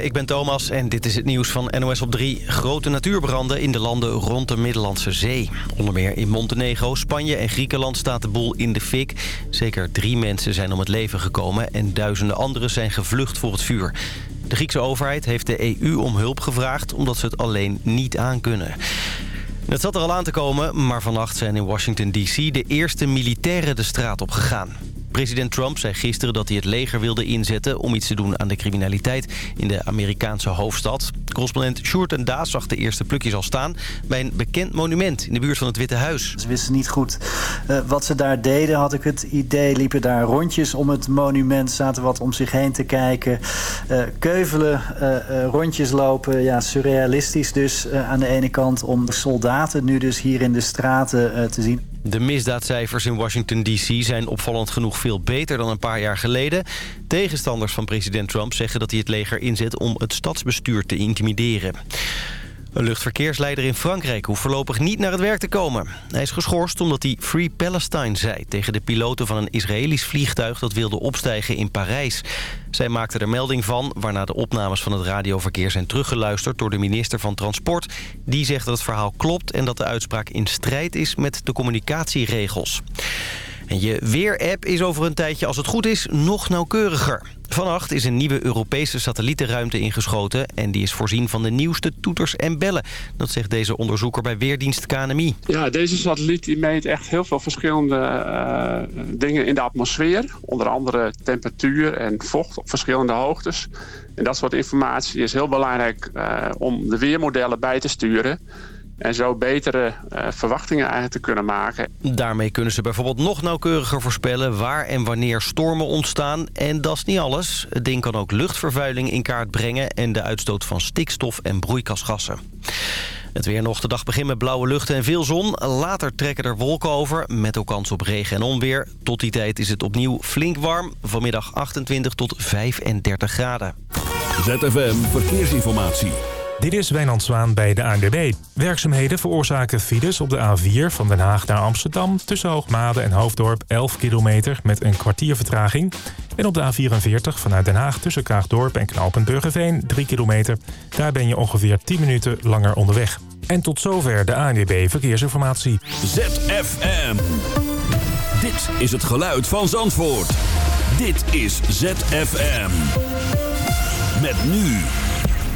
Ik ben Thomas en dit is het nieuws van NOS op 3. Grote natuurbranden in de landen rond de Middellandse Zee. Onder meer in Montenegro, Spanje en Griekenland staat de boel in de fik. Zeker drie mensen zijn om het leven gekomen en duizenden anderen zijn gevlucht voor het vuur. De Griekse overheid heeft de EU om hulp gevraagd omdat ze het alleen niet aankunnen. Het zat er al aan te komen, maar vannacht zijn in Washington D.C. de eerste militairen de straat op gegaan. President Trump zei gisteren dat hij het leger wilde inzetten... om iets te doen aan de criminaliteit in de Amerikaanse hoofdstad. Correspondent Sjoerd en Daas zag de eerste plukjes al staan... bij een bekend monument in de buurt van het Witte Huis. Ze wisten niet goed uh, wat ze daar deden, had ik het idee. Liepen daar rondjes om het monument, zaten wat om zich heen te kijken. Uh, keuvelen, uh, rondjes lopen, ja, surrealistisch dus aan de ene kant... om de soldaten nu dus hier in de straten te zien. De misdaadcijfers in Washington D.C. zijn opvallend genoeg veel beter dan een paar jaar geleden. Tegenstanders van president Trump zeggen dat hij het leger inzet om het stadsbestuur te intimideren. Een luchtverkeersleider in Frankrijk hoeft voorlopig niet naar het werk te komen. Hij is geschorst omdat hij Free Palestine zei... tegen de piloten van een Israëlisch vliegtuig dat wilde opstijgen in Parijs. Zij maakte er melding van, waarna de opnames van het radioverkeer zijn teruggeluisterd... door de minister van Transport. Die zegt dat het verhaal klopt en dat de uitspraak in strijd is met de communicatieregels. En je weer-app is over een tijdje, als het goed is, nog nauwkeuriger. Vannacht is een nieuwe Europese satellietenruimte ingeschoten... en die is voorzien van de nieuwste toeters en bellen. Dat zegt deze onderzoeker bij Weerdienst KNMI. Ja, deze satelliet meet echt heel veel verschillende uh, dingen in de atmosfeer. Onder andere temperatuur en vocht op verschillende hoogtes. En dat soort informatie is heel belangrijk uh, om de weermodellen bij te sturen... En zo betere uh, verwachtingen eigenlijk te kunnen maken. Daarmee kunnen ze bijvoorbeeld nog nauwkeuriger voorspellen... waar en wanneer stormen ontstaan. En dat is niet alles. Het ding kan ook luchtvervuiling in kaart brengen... en de uitstoot van stikstof en broeikasgassen. Het weer nog. De dag begint met blauwe lucht en veel zon. Later trekken er wolken over, met ook kans op regen en onweer. Tot die tijd is het opnieuw flink warm. Vanmiddag 28 tot 35 graden. ZFM Verkeersinformatie. Dit is Wijnand Zwaan bij de ANWB. Werkzaamheden veroorzaken files op de A4 van Den Haag naar Amsterdam... tussen Hoogmade en Hoofddorp 11 kilometer met een kwartier vertraging. En op de A44 vanuit Den Haag tussen Kaagdorp en Knoopend Burgerveen 3 kilometer. Daar ben je ongeveer 10 minuten langer onderweg. En tot zover de ANWB Verkeersinformatie. ZFM. Dit is het geluid van Zandvoort. Dit is ZFM. Met nu...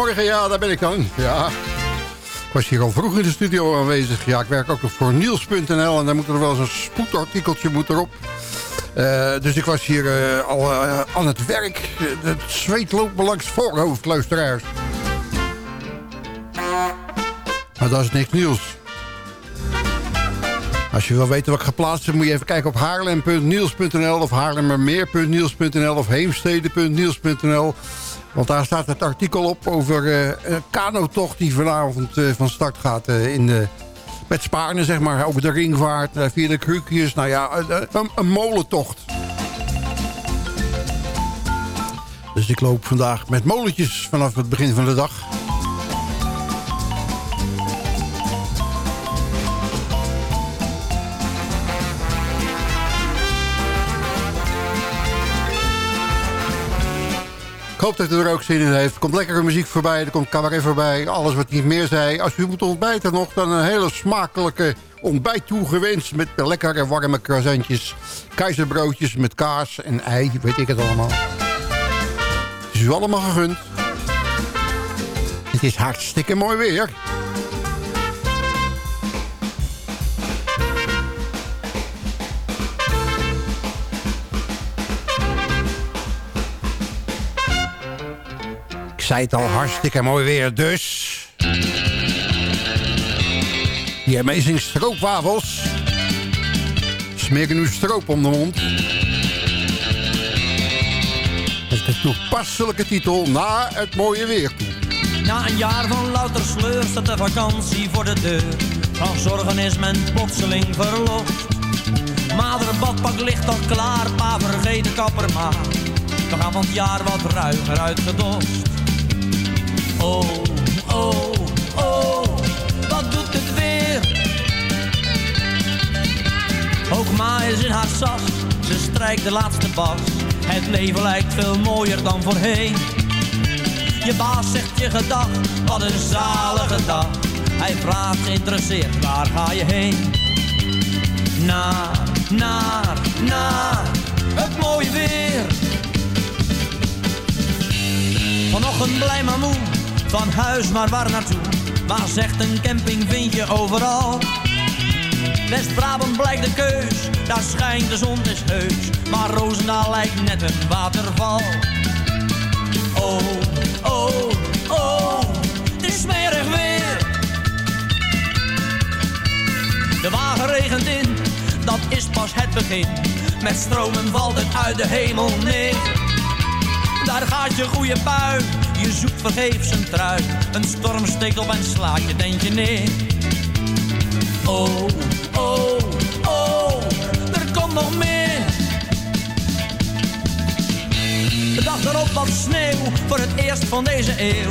Morgen, ja, daar ben ik dan. Ja. Ik was hier al vroeg in de studio aanwezig. Ja, ik werk ook nog voor Niels.nl en daar moet er wel eens een spoedartikeltje moet erop. Uh, dus ik was hier uh, al uh, aan het werk. Het zweet loopt me langs voorhoofd. Maar dat is niks nieuws. Als je wil weten wat ik geplaatst heb, moet je even kijken op haarlem.niels.nl of haarlemmermeer.niels.nl of heemstede.niels.nl. Want daar staat het artikel op over uh, een kanotocht die vanavond uh, van start gaat uh, in de, met Spaarne, zeg maar. Over de ringvaart, via de krukjes. Nou ja, een, een molentocht. Dus ik loop vandaag met molentjes vanaf het begin van de dag. Ik hoop dat u er ook zin in heeft. Komt lekkere muziek voorbij, er komt cabaret voorbij. Alles wat niet meer zei. Als u moet ontbijten nog, dan een hele smakelijke ontbijt toegewenst... met lekkere warme croissantjes, keizerbroodjes met kaas en ei. Weet ik het allemaal. Het is u allemaal gegund. Het is hartstikke mooi weer. Zei het al, hartstikke mooi weer, dus... Die Amazing Stroopwafels. Smeren nu stroop om de mond. Met de toepasselijke titel Na het mooie weer toe. Na een jaar van louter sleur staat de vakantie voor de deur. Van zorgen is men plotseling verlost. Madere badpak ligt al klaar, pa vergeet de kapper maar. We gaan van het jaar wat ruiger uitgedost. Oh, oh, oh, wat doet het weer? Ook ma is in haar sas, ze strijkt de laatste bas. Het leven lijkt veel mooier dan voorheen. Je baas zegt je gedag, wat een zalige dag. Hij vraagt geïnteresseerd, waar ga je heen? Naar, naar, naar het mooie weer. Vanochtend blij maar moe, van huis maar waar naartoe. Maar zegt een camping vind je overal. West-Brabant blijkt de keus, daar schijnt de zon is heus. Maar Roosendaal lijkt net een waterval. Oh, oh, oh, het is smerig weer. De wagen regent in, dat is pas het begin. Met stromen valt het uit de hemel neer. Daar gaat je goede bui, je zoekt vergeefs een trui. Een storm steekt op en slaat je tentje neer. Oh, oh, oh, er komt nog meer. De dag erop wat sneeuw, voor het eerst van deze eeuw.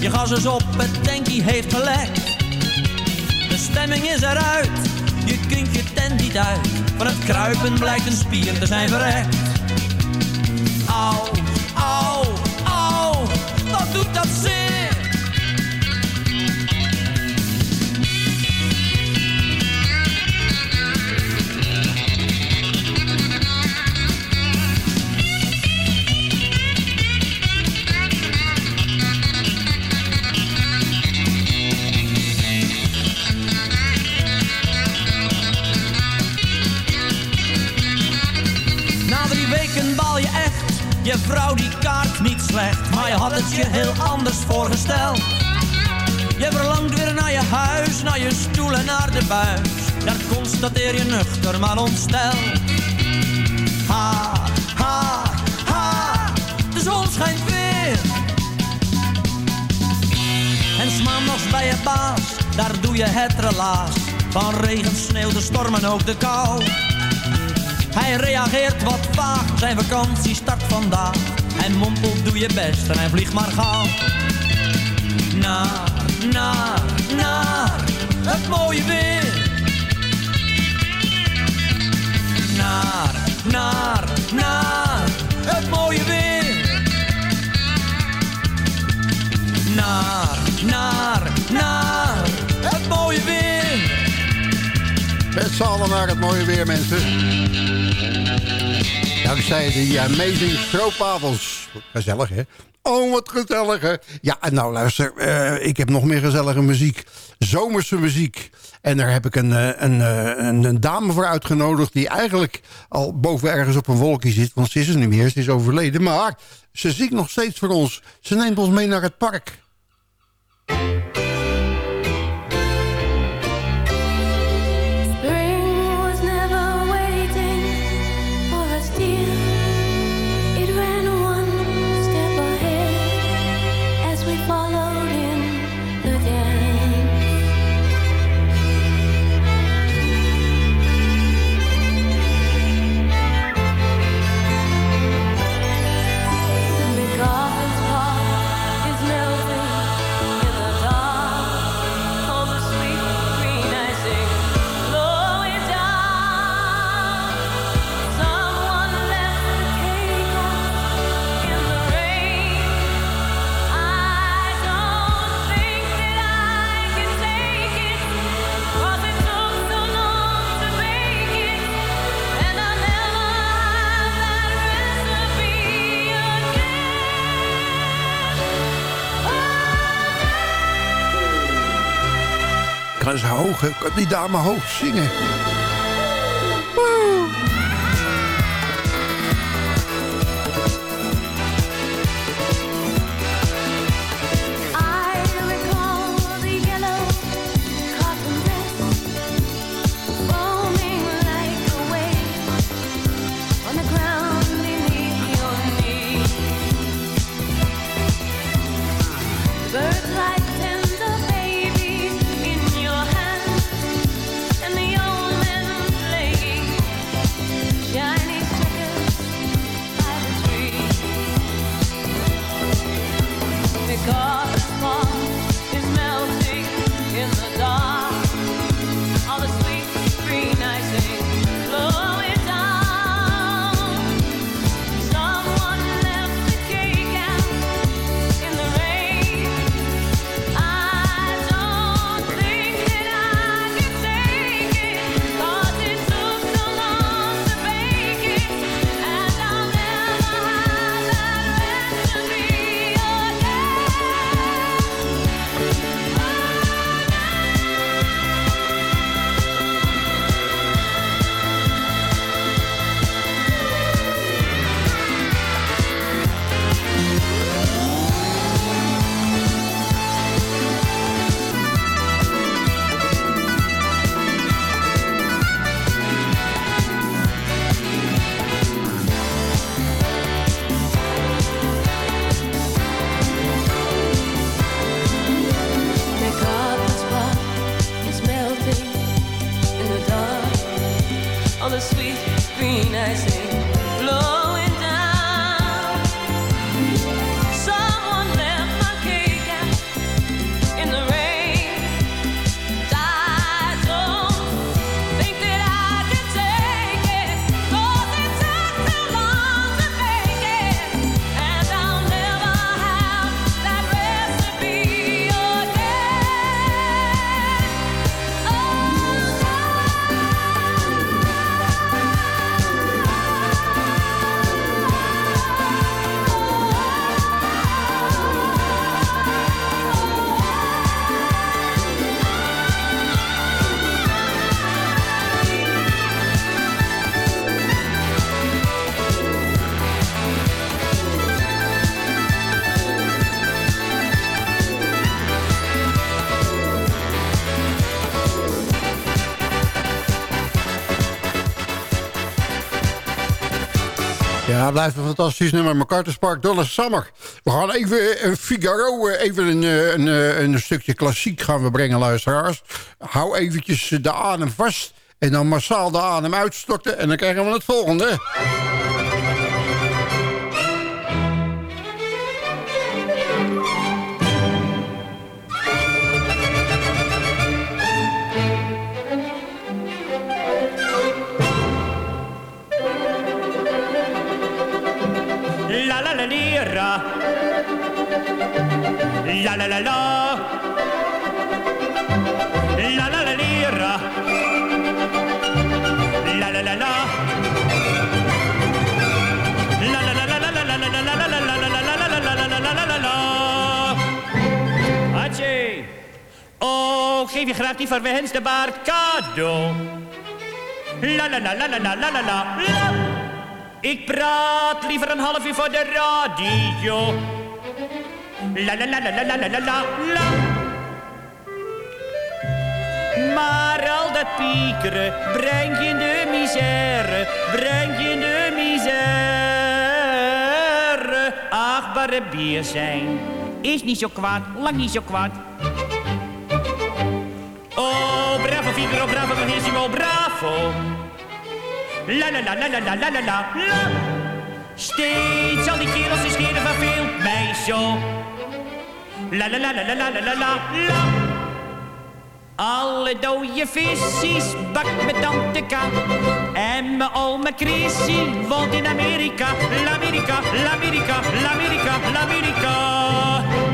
Je gas is op, het tankie heeft gelekt. De stemming is eruit, je kunt je tent niet uit. Van het kruipen blijkt een spier te zijn verrekt. Had het je heel anders voorgesteld. Je verlangt weer naar je huis, naar je stoel en naar de buis. Daar constateer je nuchter maar ontsteld. Ha, ha, ha, de zon schijnt weer. En s'maandags bij je baas, daar doe je het relaas. Van regen, sneeuw, de storm en ook de kou. Hij reageert wat vaag, zijn vakantie start vandaag. Hij mompelt doe je best en hij vliegt maar gauw. Naar, naar, naar het mooie weer. Naar, naar, naar het mooie weer. Naar, naar, naar het mooie weer. Met z'n allen naar het mooie weer, mensen. Dankzij die amazing stroopwafels. Gezellig, hè? Oh, wat gezellig, hè? Ja, nou luister, eh, ik heb nog meer gezellige muziek. Zomerse muziek. En daar heb ik een, eh, een, eh, een, een dame voor uitgenodigd... die eigenlijk al boven ergens op een wolkje zit. Want ze is er niet meer, ze is overleden. Maar ze zingt nog steeds voor ons. Ze neemt ons mee naar het park. Kan ze hoog? Kan die dame hoog zingen? Blijft een fantastisch nummer. MacArthur's Park, Donna Summer. We gaan even een Figaro, eh, even een, eh, een, eh, een stukje klassiek gaan we brengen, luisteraars. Hou eventjes de adem vast en dan massaal de adem uitstorten... en dan krijgen we het volgende. La la la lira. La la la la. La la la lira. La la la la. Oh, geef je graag die verwenste baard cadeau. La la la la la la la la la. Ik praat liever een half uur voor de radio. La la la la la la la la la. Maar al dat piekeren brengt je in de misère, brengt je in de misère. Achtbare bier zijn is niet zo kwaad, lang niet zo kwaad. Oh, bravo Figaro, bravo Benissimo, bravo. La la la la la la la la la. Steeds al die kerels die scheren verveelt mij zo. La la la la la la la la la. Alle dode visjes bakt met tante K. En mijn oma Chrissy woont in Amerika. L'Amerika, l'Amerika, l'Amerika, l'Amerika.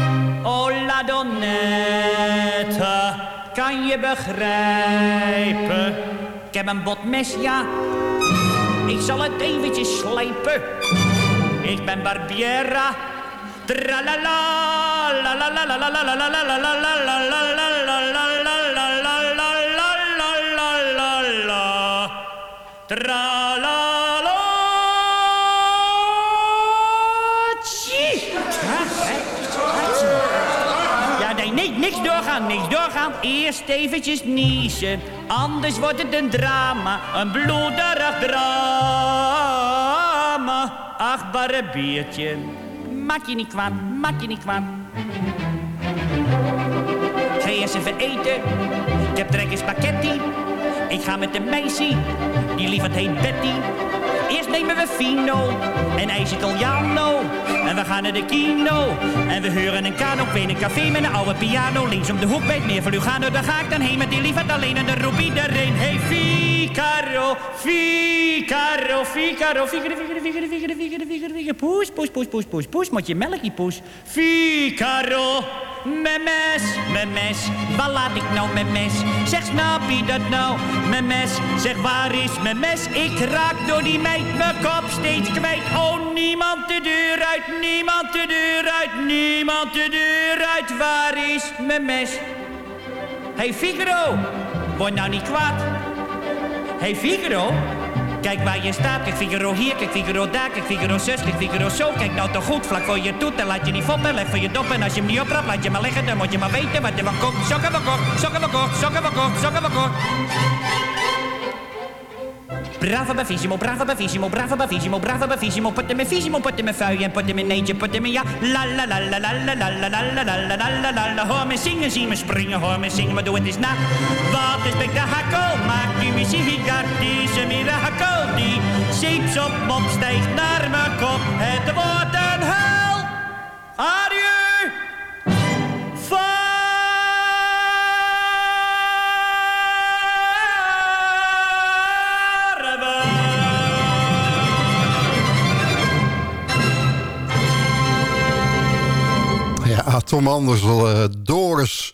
Oh, la donnetta, kan je begrijpen? Ik heb een botmes, ja. Ik zal het eventjes slijpen. Ik ben Barbiera. Tralala, la la doorgaan, niks doorgaan. Eerst eventjes niezen, anders wordt het een drama. Een bloederig drama. Achtbare biertje, maak je niet kwaad, maak je niet kwaad. Ga eerst even eten, ik heb trek in spaghetti. Ik ga met de meisje, die lieverd heet Betty. Eerst nemen we Fino en ijs Italiano. En we gaan naar de kino. En we huren een kano in een café met een oude piano. Links om de hoek bij het meer van Lugano. Daar ga ik dan heen met die lieverd alleen. En de roep iedereen. Hey Figaro, Figaro, Figaro, Figaro, Figaro, Figaro, Figaro, Figaro, Figaro, Figaro. Poes, poes, poes, poes, poes, poes. Moet je melkje poes. Figaro. Mijn mes, mijn mes, waar laat ik nou mijn mes? Zeg, snap je dat nou? Mijn mes, zeg, waar is mijn mes? Ik raak door die meid mijn kop steeds kwijt. Oh, niemand de deur uit, niemand de deur uit, niemand de deur uit. Waar is mijn mes? Hey Figaro, word nou niet kwaad. Hey Figaro, kijk waar je staat. Kijk Figaro hier, kijk Figaro daar, kijk Figaro zus, kijk Figaro zo. Kijk nou toch goed, vlak voor je toet en laat je niet foppen. Leg voor je dop en als je hem niet oprapt, laat je maar liggen. Dan moet je maar weten wat er van komt. Sokken we kort, sokken we kort, sokken we kort, sokken we kort. Bravo bavissimo, bravo bavissimo, bravo bavissimo, bravo bavissimo. Potte me fissimo, potte me fui en potte me neetje, potte me ja. La la la la la la la la la la la la la la la Hoor me zingen, zie me springen, hoor me zingen, maar doe het eens na. Wat is spektakel, maakt u muziek, dat is een mirakel. Die zeeps op mop stijgt naar mijn kop, het wordt een hel. Adieu! Ja, Tom Anders, uh, Doris.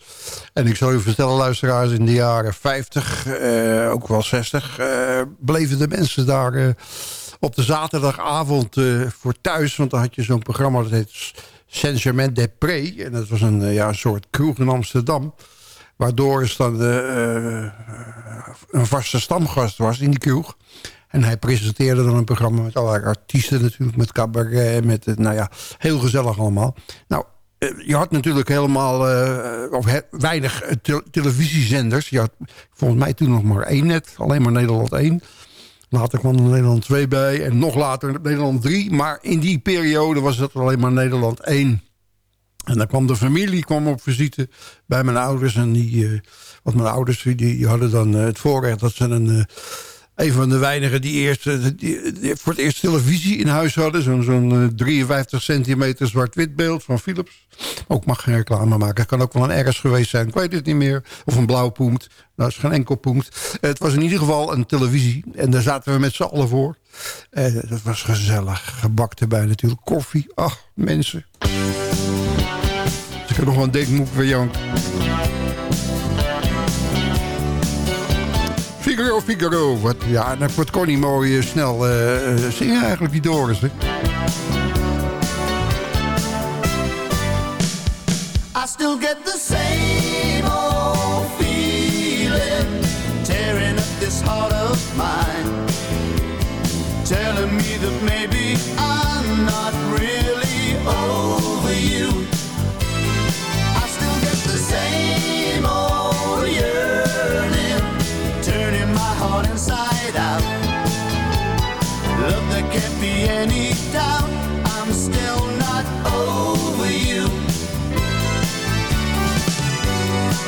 En ik zal u vertellen, luisteraars, in de jaren 50, uh, ook wel 60... Uh, bleven de mensen daar op de zaterdagavond voor thuis. Want dan had je zo'n programma, dat heet Saint-Germain-des-Prés. En dat was een, ja, soort kroeg in Amsterdam. Waar Doris dan een vaste stamgast was in die kroeg. En hij presenteerde dan een programma met allerlei artiesten natuurlijk. Met cabaret, met, nou ja, heel gezellig allemaal. Nou, je had natuurlijk helemaal uh, of weinig te televisiezenders. Je had volgens mij toen nog maar één net. Alleen maar Nederland 1. Later kwam er Nederland 2 bij. En nog later Nederland 3. Maar in die periode was het alleen maar Nederland 1. En dan kwam de familie kwam op visite bij mijn ouders. En die, want mijn ouders die, die hadden dan het voorrecht dat ze een... Een van de weinigen die, eerst, die voor het eerst televisie in huis hadden. Zo'n zo'n 53 centimeter zwart-wit beeld van Philips. Ook mag geen reclame maken. Het kan ook wel een RS geweest zijn. Ik weet het niet meer. Of een blauw punt. Dat is geen enkel punt. Het was in ieder geval een televisie. En daar zaten we met z'n allen voor. En dat was gezellig. Gebak erbij natuurlijk. Koffie. Ach, mensen. Dus ik heb nog wel een denkmoek voor Jank. Figaro, Figaro. Wat, ja, dan wordt Connie mooi uh, snel uh, zingen eigenlijk, die Doris. Hè? I still get the same feeling Tearing up this heart of mine Telling me that maybe I'm can't be any doubt I'm still not over you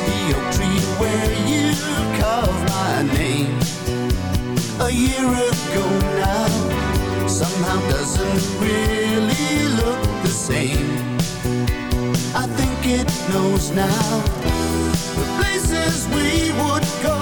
the oak tree where you carved my name a year ago now somehow doesn't really look the same. I think it knows now the places we would go.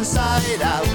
Inside out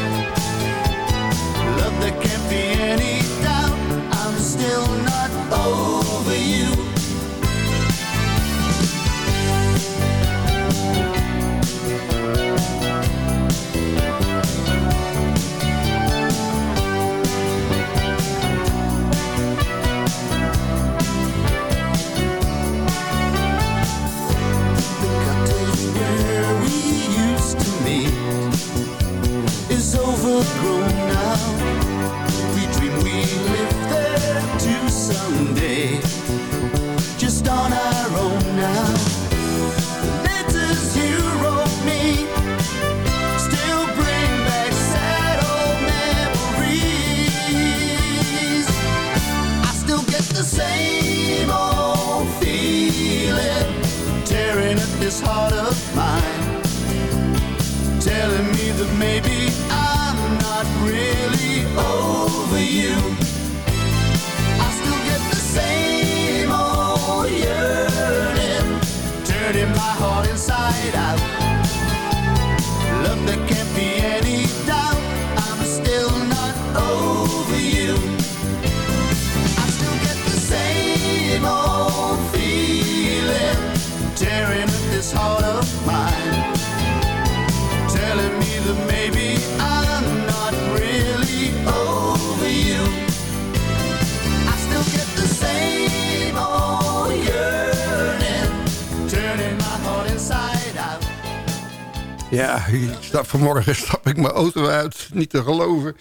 vanmorgen stap ik mijn auto uit. Niet te geloven.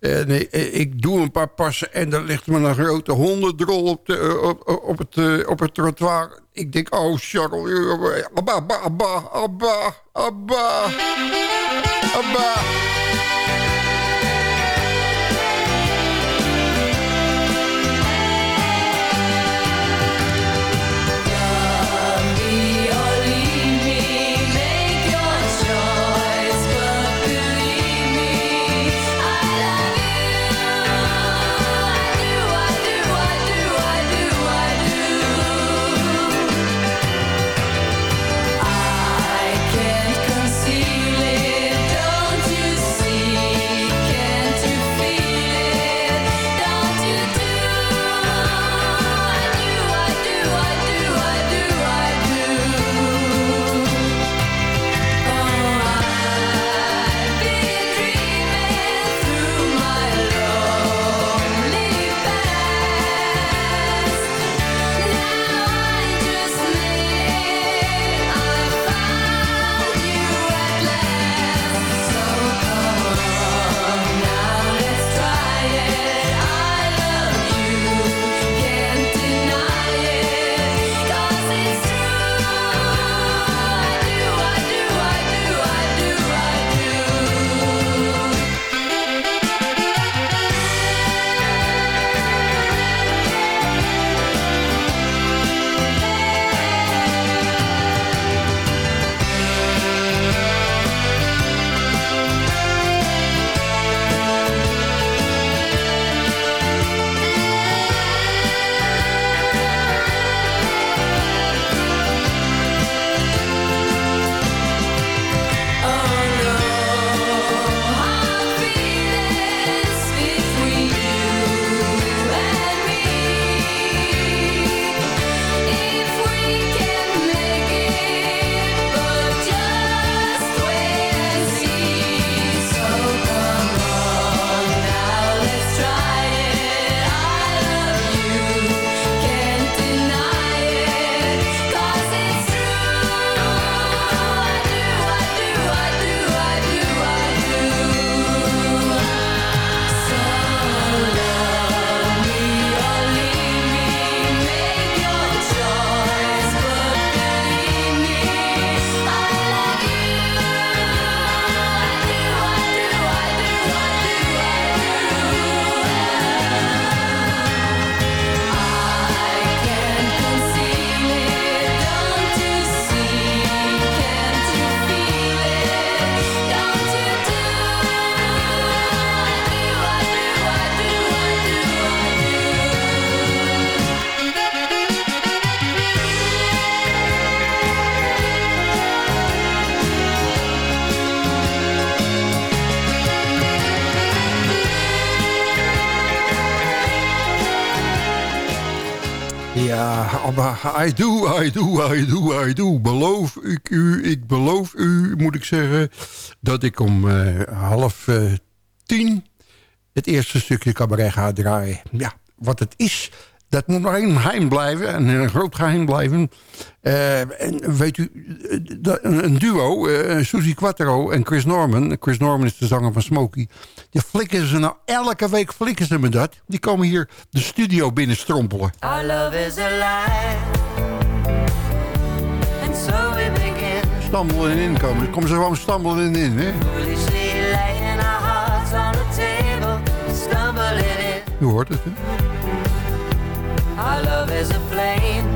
En eh, ik doe een paar passen en dan ligt me een grote hondendrol op, de, eh, op, op, het, eh, op het trottoir. Ik denk, oh Charles, abba, abba, abba, abba, abba, abba. I do, I do, I do, I do. Beloof ik u, ik beloof u, moet ik zeggen... dat ik om eh, half eh, tien het eerste stukje cabaret ga draaien. Ja, wat het is, dat moet nog een geheim blijven. En een groot geheim blijven. Eh, en weet u, dat- een duo, eh Suzy Quattro en Chris Norman. Chris Norman is de zanger van Smokey. Die flikken ze nou, elke week flikken ze me dat. Die komen hier de studio binnenstrompelen. Our love is a lie. And so we begin. Stammelen in komen. Komen ze gewoon stammelen in, hè? U hoort het, hè? Our love is a flame.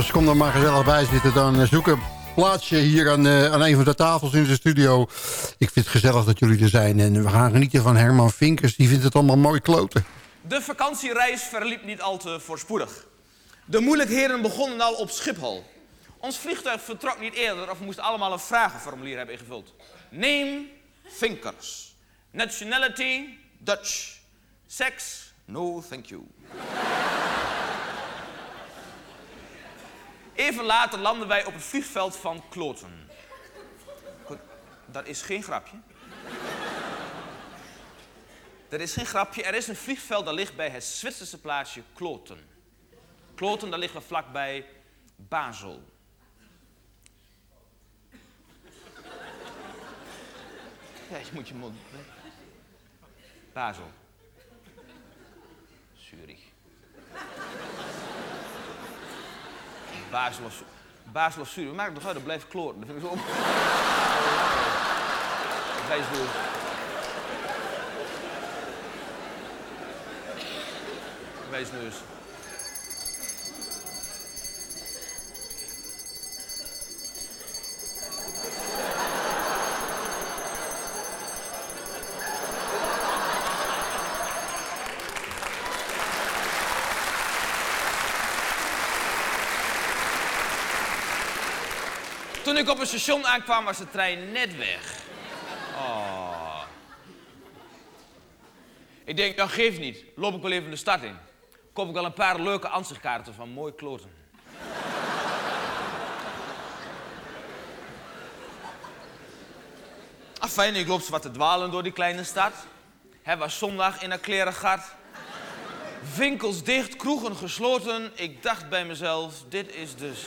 Jongens, kom er maar gezellig bij zitten. Dan eh, zoek een plaatsje hier aan, eh, aan een van de tafels in de studio. Ik vind het gezellig dat jullie er zijn. En we gaan genieten van Herman Vinkers. Die vindt het allemaal mooi kloten. De vakantiereis verliep niet al te voorspoedig. De moeilijkheden begonnen al op Schiphol. Ons vliegtuig vertrok niet eerder of we moesten allemaal een vragenformulier hebben ingevuld. Name, Vinkers. Nationality, Dutch. Sex, no thank you. Even later landen wij op het vliegveld van Kloten. Dat is geen grapje. Dat is geen grapje. Er is een vliegveld dat ligt bij het Zwitserse plaatsje Kloten. Kloten, daar liggen we vlakbij Basel. Ja, je moet je mond... Basel. Basel of, Basel of Zurich. Maak het toch uit, dat blijft kloten. Dat vind ik zo... Wijs door. Wijsneus. Toen ik op het station aankwam, was de trein net weg. Oh. Ik denk, dat geeft niet. Loop ik wel even de stad in. Koop ik al een paar leuke ansichtkaarten van mooi kloten. Afijn, ik loop wat te dwalen door die kleine stad. Het was zondag in een klerengat. Winkels dicht, kroegen gesloten. Ik dacht bij mezelf, dit is dus...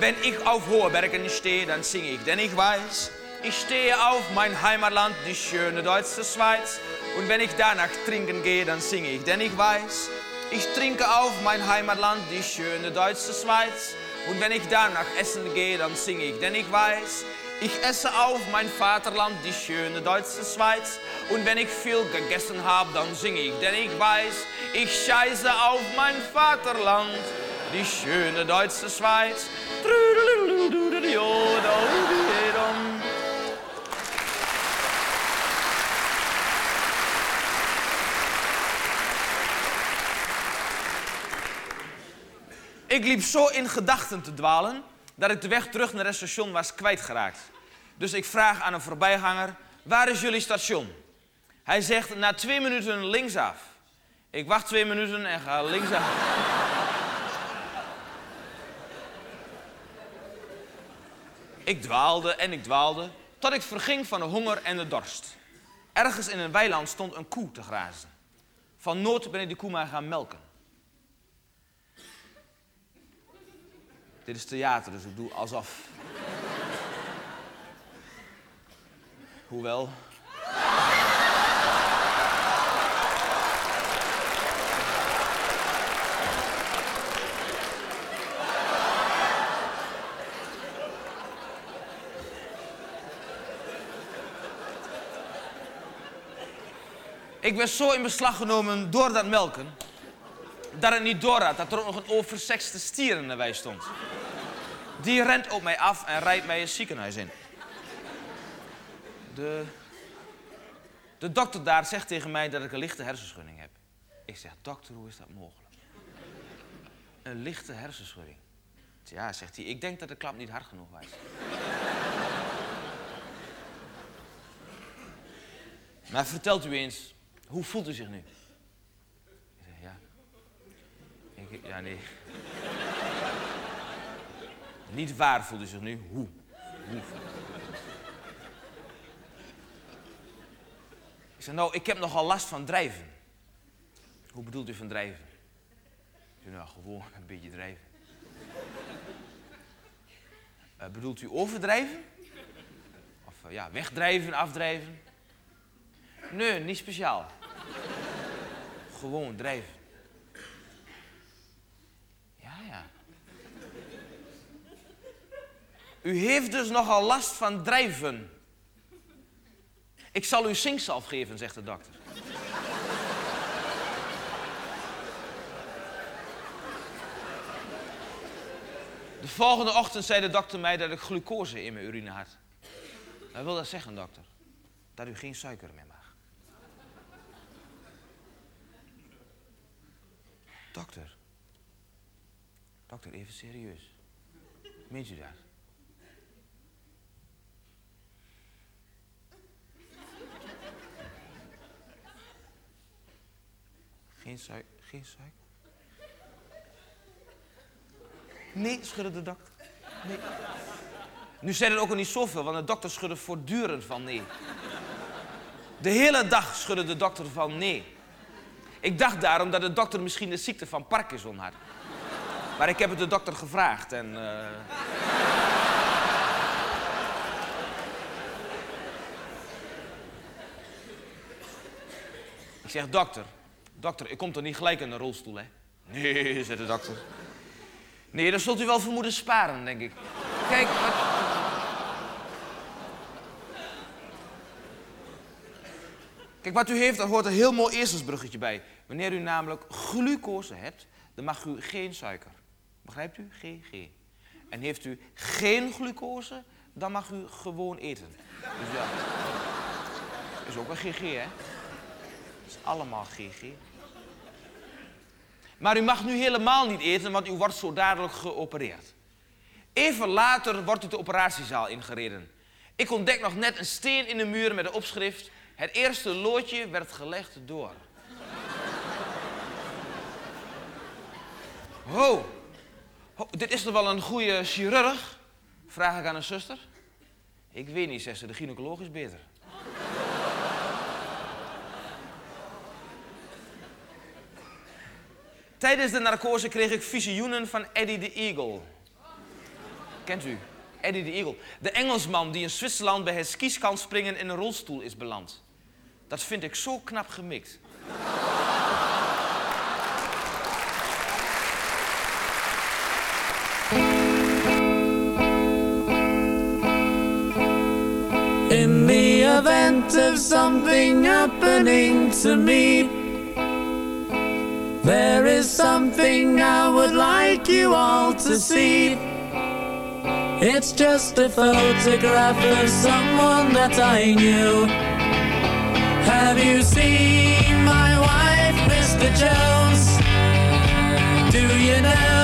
Wenn ich auf hohe Bergen stehe, dann singe ich, denn ich weiß, ich stehe auf mein Heimatland, die schöne deutsche Schweiz. Und wenn ich danach trinken gehe, dann singe ich, denn ich weiß, Ich trinke auf mein Heimatland, die schöne deutsche Schweiz. Und wenn ich da nach Essen gehe, dann singe ich, denn ich weiß, ich esse auf mein Vaterland, die schöne deutsche Schweiz. Und wenn ich viel gegessen habe, dann singe ich, denn ich weiß, ich scheiße auf mein Vaterland, die schöne deutsche Schweiz. Ik liep zo in gedachten te dwalen dat ik de weg terug naar het station was kwijtgeraakt. Dus ik vraag aan een voorbijganger: waar is jullie station? Hij zegt na twee minuten linksaf. Ik wacht twee minuten en ga linksaf. Ik dwaalde en ik dwaalde tot ik verging van de honger en de dorst. Ergens in een weiland stond een koe te grazen. Van nood ben ik die koe maar gaan melken. Dit is theater, dus ik doe alsof. Hoewel. Ik werd zo in beslag genomen door dat melken dat het niet doorraad dat er ook nog een oversexte stier in de wei stond. Die rent op mij af en rijdt mij een ziekenhuis in. De, de dokter daar zegt tegen mij dat ik een lichte hersenschudding heb. Ik zeg, dokter, hoe is dat mogelijk? Een lichte hersenschudding. Ja, zegt hij, ik denk dat de klap niet hard genoeg was. maar vertelt u eens, hoe voelt u zich nu? Ik zeg, ja. Ja, nee. Niet waar voelt u zich nu, hoe? hoe? Ik zeg, nou, ik heb nogal last van drijven. Hoe bedoelt u van drijven? Ik nou, gewoon een beetje drijven. Eh, bedoelt u overdrijven? Of eh, ja, wegdrijven, afdrijven? Nee, niet speciaal. Gewoon drijven. Ja, ja. U heeft dus nogal last van drijven. Ik zal u zinkzalf geven, zegt de dokter. De volgende ochtend zei de dokter mij dat ik glucose in mijn urine had. Wat wil dat zeggen, dokter? Dat u geen suiker meer mag. Dokter. Dokter, even serieus. Meent u dat? Geen, suiker, geen suiker? Nee, schudde de dokter. Nee. Nu zei het ook al niet zoveel, want de dokter schudde voortdurend van nee. De hele dag schudde de dokter van nee. Ik dacht daarom dat de dokter misschien de ziekte van Parkinson had. Maar ik heb het de dokter gevraagd en... eh, Ik zeg, dokter, dokter, ik kom toch niet gelijk in een rolstoel, hè? Nee, zei de dokter. Nee, dan zult u wel vermoeden sparen, denk ik. Kijk, wat... Kijk, wat u heeft, daar hoort een heel mooi eerstensbruggetje bij. Wanneer u namelijk glucose hebt, dan mag u geen suiker. Begrijpt u? GG. En heeft u geen glucose, dan mag u gewoon eten. Dus ja, is ook een GG, hè? is allemaal GG. Maar u mag nu helemaal niet eten, want u wordt zo dadelijk geopereerd. Even later wordt u de operatiezaal ingereden. Ik ontdek nog net een steen in de muur met de opschrift... Het eerste loodje werd gelegd door. Ho, dit is toch wel een goede chirurg? Vraag ik aan een zuster. Ik weet niet, zegt ze, de gynaecoloog is beter. Tijdens de narcose kreeg ik visioenen van Eddie the Eagle. Kent u? Eddie the Eagle. De Engelsman die in Zwitserland bij het skis kan springen in een rolstoel is beland. Dat vind ik zo knap gemikt. Event of something happening to me. There is something I would like you all to see. It's just a photograph of someone that I knew. Have you seen my wife, Mr. Jones? Do you know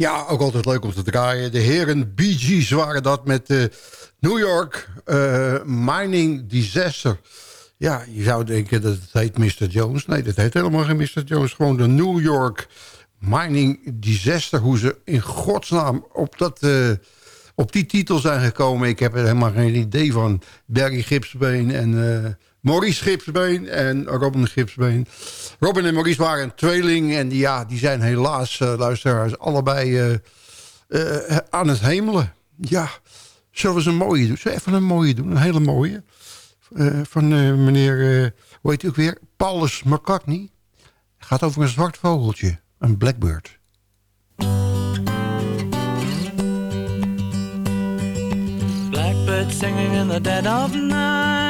Ja, ook altijd leuk om te draaien. De heren Bee Gees waren dat met de New York eh, Mining Disaster. Ja, je zou denken dat het heet Mr. Jones. Nee, dat heet helemaal geen Mr. Jones. Gewoon de New York Mining Disaster. Hoe ze in godsnaam op, dat, eh, op die titel zijn gekomen. Ik heb er helemaal geen idee van. Barry Gipsbeen en eh, Maurice Gipsbeen en Robin Gipsbeen. Robin en Maurice waren een tweeling. En ja, die zijn helaas, eh, luisteraars, allebei eh, eh, aan het hemelen. Ja, zullen we eens een mooie doen? Zullen even een mooie doen? Een hele mooie. Van meneer, hoe heet hij ook weer? Paulus McCartney. Het gaat over een zwart vogeltje. Een blackbird. Blackbird singing in the dead of night.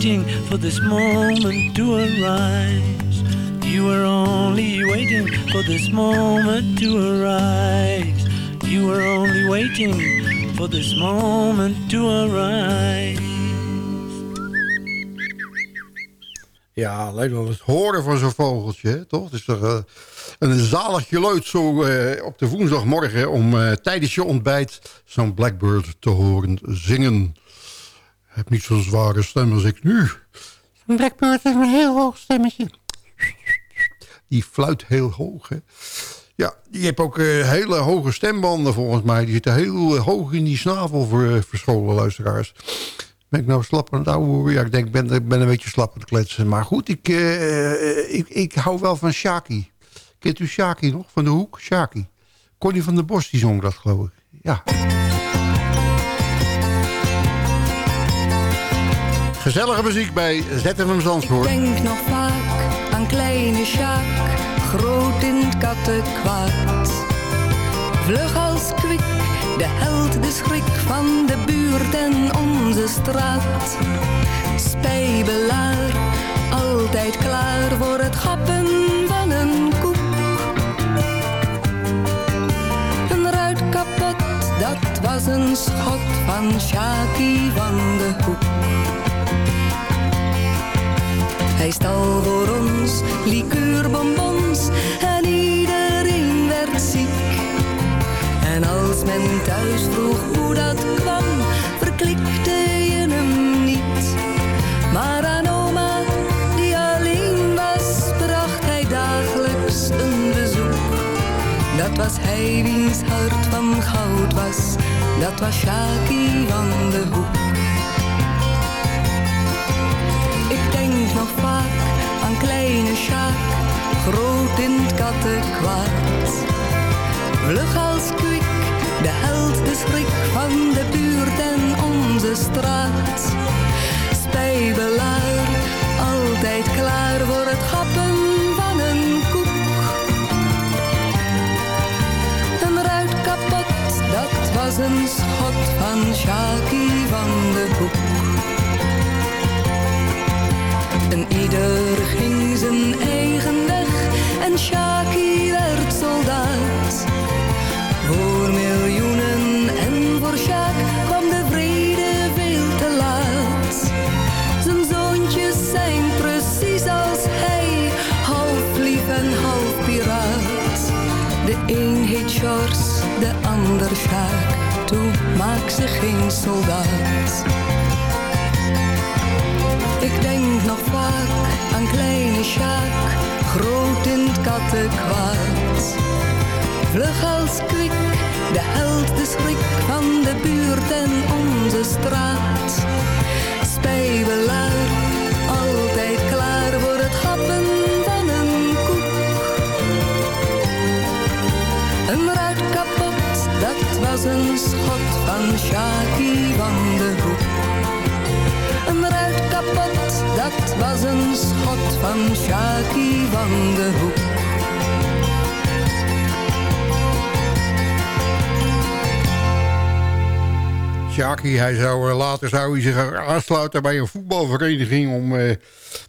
waiting for this moment to arise. You were only waiting for this moment to arise. You were only waiting for this moment to arrive. Ja, alleen wel het horen van zo'n vogeltje, toch? Het is toch eh, een zalig geluid zo eh, op de woensdagmorgen... om eh, tijdens je ontbijt zo'n blackbird te horen zingen. Heb niet zo'n zware stem als ik nu. Een blackbird heeft een heel hoog stemmetje. Die fluit heel hoog, hè? Ja, die heeft ook eh, hele hoge stembanden volgens mij. Die zitten heel eh, hoog in die snavel voor eh, verscholen luisteraars. Ben ik nou slap aan het ouwe? Ja, ik denk, ik ben, ik ben een beetje slap aan het kletsen. Maar goed, ik, ik, ik hou wel van Shaki. Kent u Shaki nog? Van de Hoek? Shaki. Connie van der Bos, die zong dat, geloof ik. Ja. Gezellige muziek bij ZFM Zandvoort. denk nog vaak aan kleine Sjaak, groot in het kattenkwaad. Vlug als kwik, de held, de schrik van de buurt en onze straat. Spijbelaar, altijd klaar voor het gappen van een koek. Een ruit kapot, dat was een schot van Sjaakie van de Hoek. Hij stal voor ons liqueurbonbons en iedereen werd ziek. En als men thuis vroeg hoe dat kwam, verklikte je hem niet. Maar aan oma, die alleen was, bracht hij dagelijks een bezoek. Dat was hij wiens hart van goud was, dat was Sjaakie van de Hoek. In het kattenkwaad. Vlug als kwik, de held, de schrik van de buurt en onze straat. Spijbelaar, altijd klaar voor het gappen van een koek. Een ruit kapot, dat was een schot van Sjaakie van de Hoek. En ieder ging zijn eigen weg en Shaki werd soldaat. Voor miljoenen en voor Sjaak kwam de vrede veel te laat. Zijn zoontjes zijn precies als hij, half lief en half piraat. De een heet Sjors, de ander Sjaak, toe maak ze geen soldaat. Ik denk nog vaak aan kleine Sjaak, groot in het. Vlug als kwik, de held, de schrik van de buurt en onze straat. Spijbelaar, altijd klaar voor het gappen van een koek. Een ruit kapot, dat was een schot van Sjaakie van de Hoek. Een ruit kapot, was een schot van Sjaakie van de Hoek. Sjaki, hij zou, eh, later zou hij zich aansluiten bij een voetbalvereniging... om eh,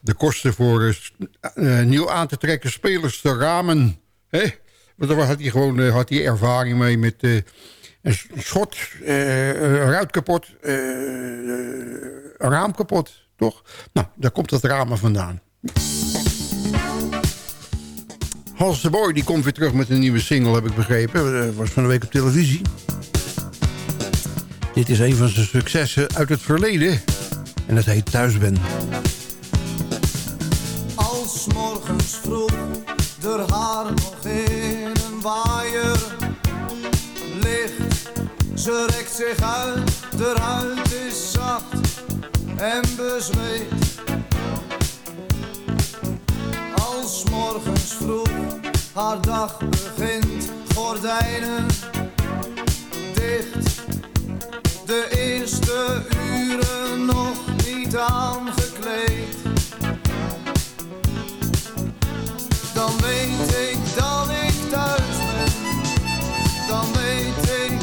de kosten voor eh, eh, nieuw aan te trekken spelers te ramen. Hè? Want daar had hij gewoon eh, had hij ervaring mee met eh, een schot, ruit kapot, raam kapot, toch? Nou, daar komt dat ramen vandaan. Hans de Boy die komt weer terug met een nieuwe single, heb ik begrepen. Eh, was van de week op televisie. Dit is een van zijn successen uit het verleden. En dat heet Thuis ben. Als morgens vroeg de haar nog in een waaier ligt. Ze rekt zich uit, de huid is zacht en bezweet. Als morgens vroeg haar dag begint, gordijnen dicht. De eerste uren nog niet aangekleed. Dan weet ik dat ik thuis ben. Dan weet ik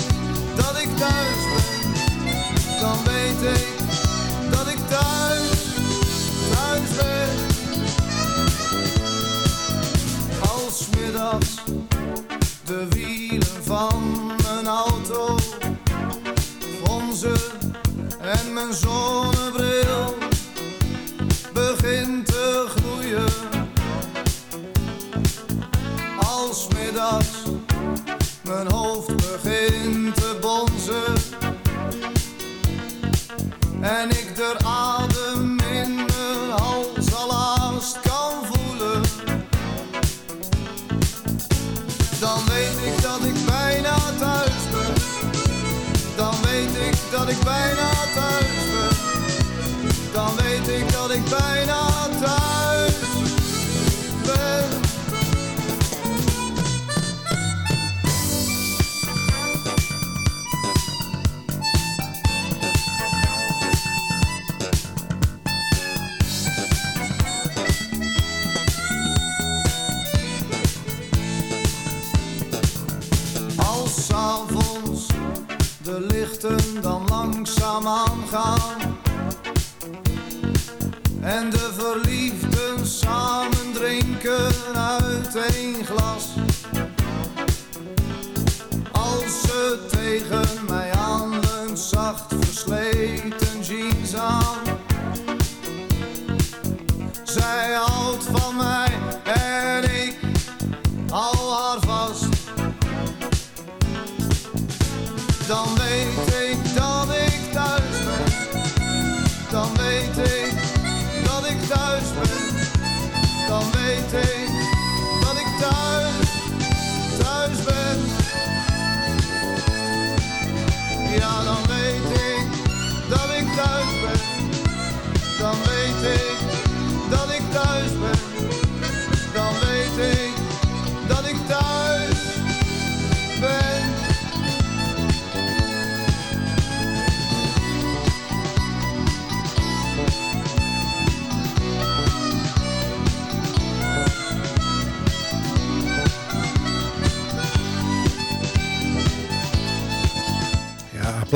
dat ik thuis ben. Dan weet ik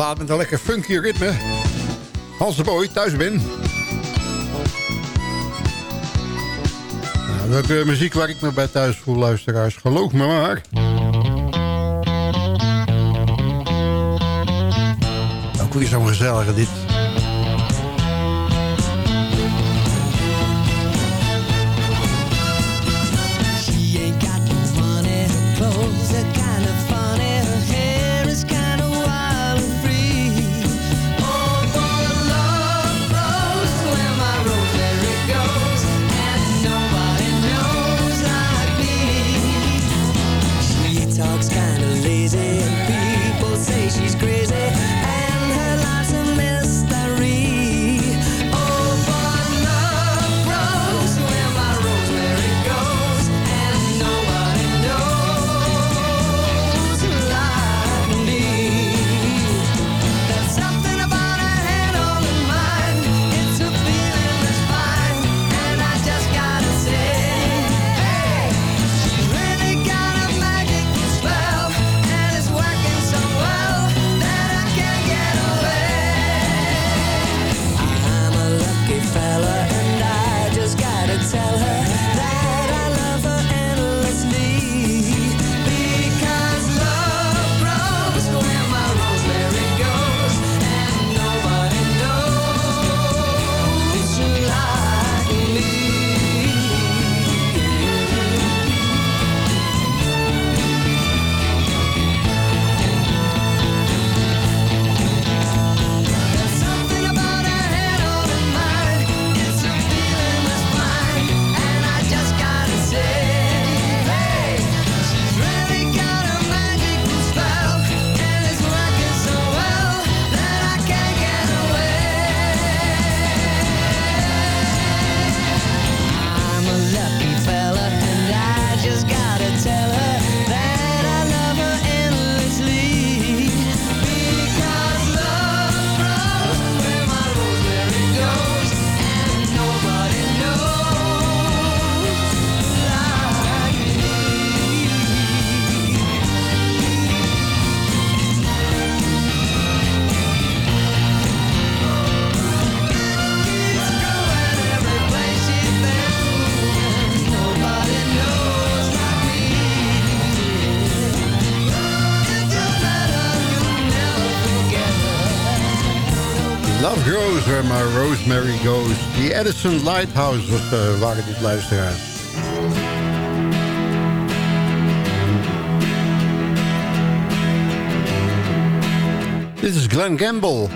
plaat met een lekker funky ritme. Hans de Boy, thuis ben. Nou, dat eh, muziek waar ik me bij thuis voel, luisteraars. Geloof me maar. Nou, Ook weer zo'n gezellige dit. Rosemary Goes. The Edison Lighthouse was, uh, waren dit luisteraars. Dit is Glenn Gamble.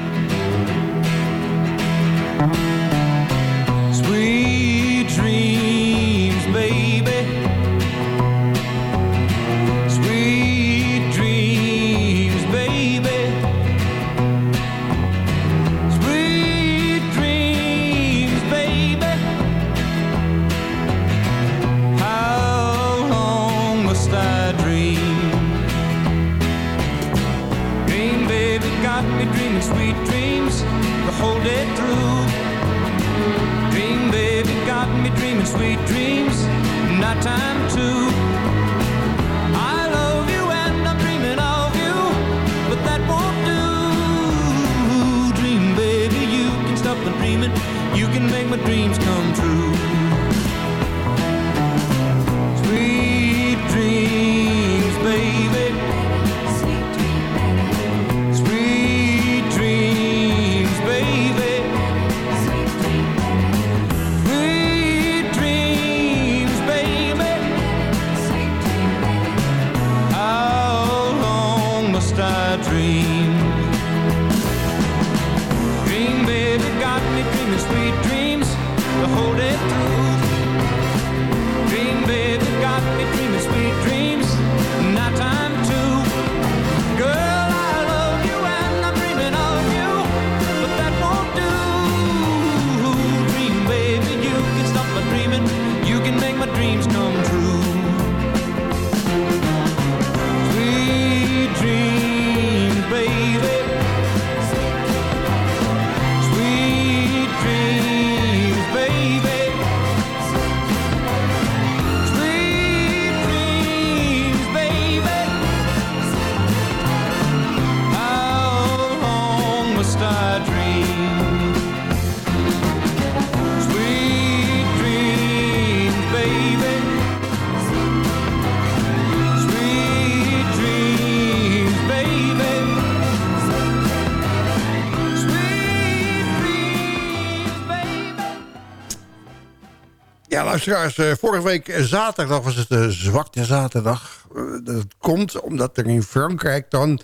Luisteraars, eh, vorige week eh, zaterdag was het de zwakte zaterdag. Eh, Dat komt omdat er in Frankrijk dan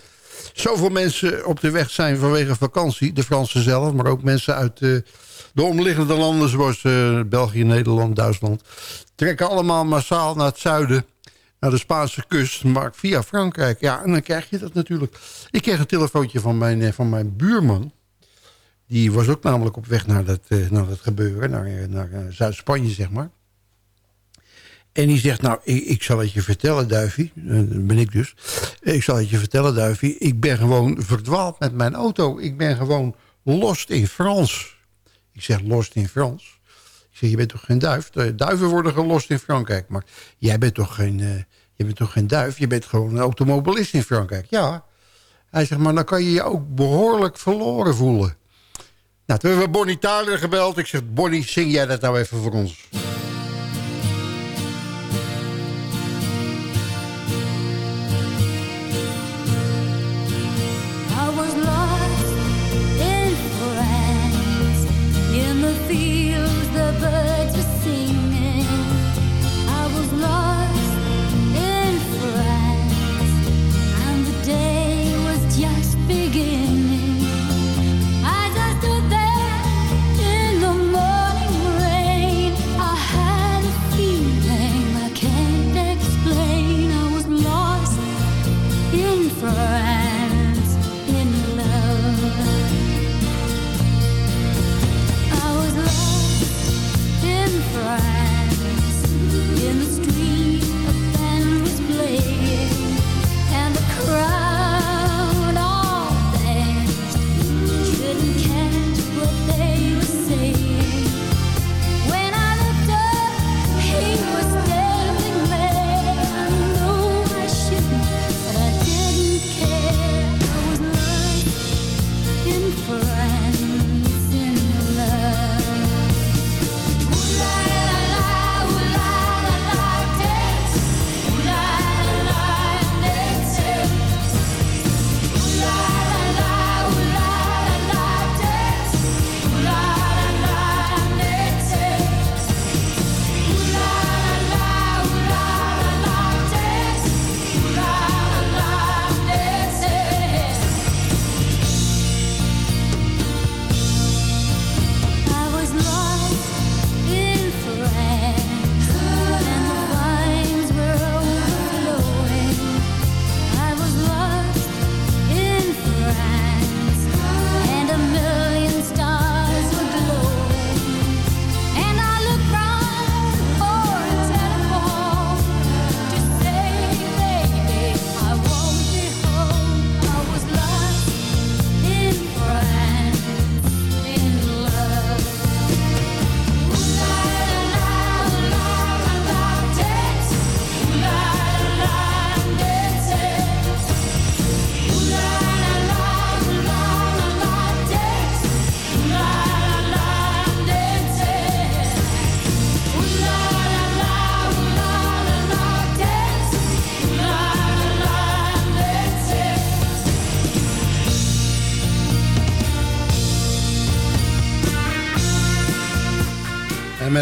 zoveel mensen op de weg zijn vanwege vakantie. De Fransen zelf, maar ook mensen uit eh, de omliggende landen zoals eh, België, Nederland, Duitsland. Trekken allemaal massaal naar het zuiden, naar de Spaanse kust, maar via Frankrijk. Ja, en dan krijg je dat natuurlijk. Ik kreeg een telefoontje van mijn, eh, van mijn buurman. Die was ook namelijk op weg naar dat, eh, naar dat gebeuren, naar, eh, naar eh, Zuid-Spanje, zeg maar. En die zegt, nou, ik, ik zal het je vertellen, Duifie. Eh, Dat ben ik dus. Ik zal het je vertellen, Duifie. Ik ben gewoon verdwaald met mijn auto. Ik ben gewoon lost in Frans. Ik zeg, lost in Frans? Ik zeg, je bent toch geen duif? Duiven worden gelost in Frankrijk. Maar jij bent toch geen, eh, je bent toch geen duif? Je bent gewoon een automobilist in Frankrijk. Ja. Hij zegt, maar dan kan je je ook behoorlijk verloren voelen. Nou, toen hebben we Bonnie Tyler gebeld. Ik zeg, Bonnie, zing jij dat nou even voor ons?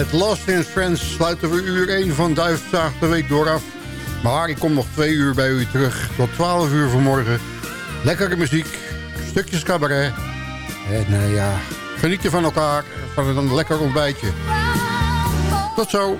Met Lost in Friends sluiten we uur 1 van Duifzaag de week door af. Maar ik kom nog twee uur bij u terug tot 12 uur vanmorgen. Lekkere muziek, stukjes cabaret. En uh, ja, genieten van elkaar, van een lekker ontbijtje. Tot zo.